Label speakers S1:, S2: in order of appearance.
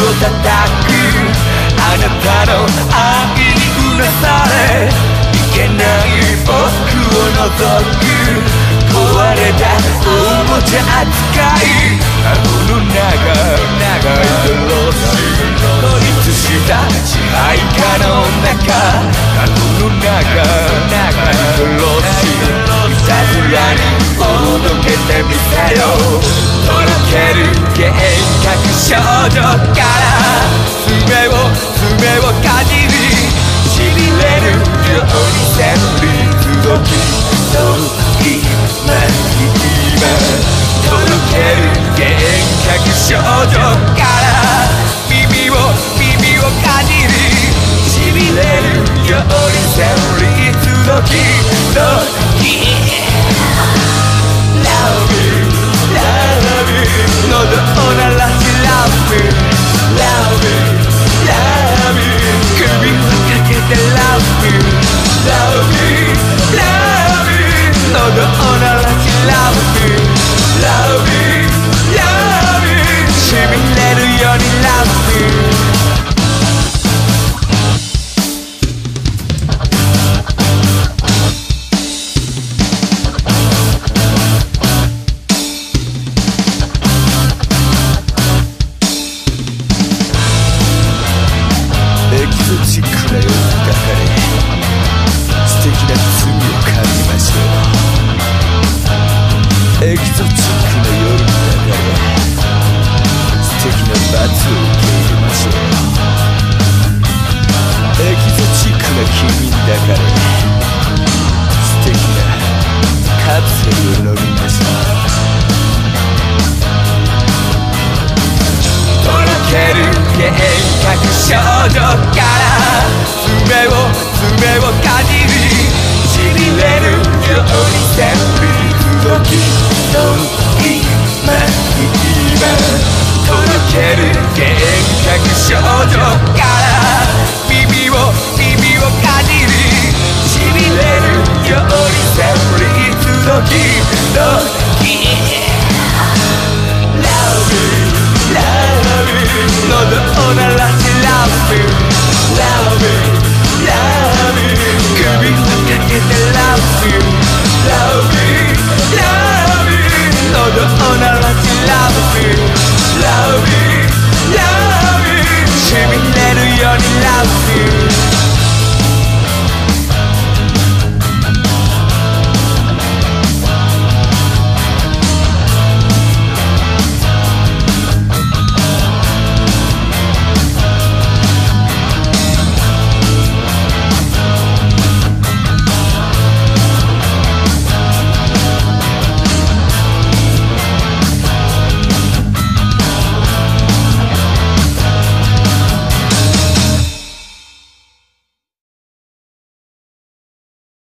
S1: を叩くあなたの愛にうなされい。けない。僕を覗く壊れたおもちゃ扱い。顎の長い。長い。ドロス孤立した支配下の中顎の長い。ドロスい。たずらにおどけてみせよう少女から爪を爪をかじりしびれるように線に届きそう今今とろける幻覚少女から耳を耳をかじりしびれるように線に届き少女から爪を爪をかじりちびれるように全部動きの今今届ける幻覚少女から耳を耳をかじり